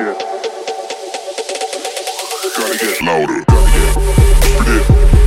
Gotta get louder. Gotta get.